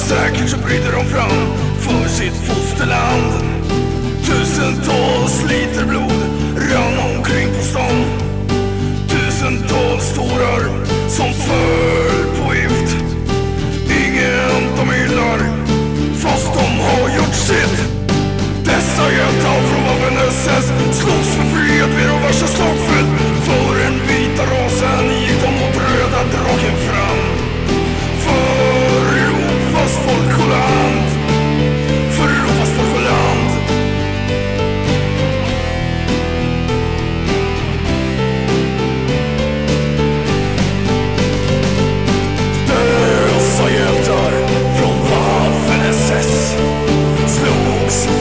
säkert så bryter de fram för sitt fosterland. Tusentals liter blod rann omkring på stan. Tusentals tårar som föll på gift. Ingen de gillar fast de har gjort sitt. Dessa hjältar från Vapenösses slogs för frihet. Mix.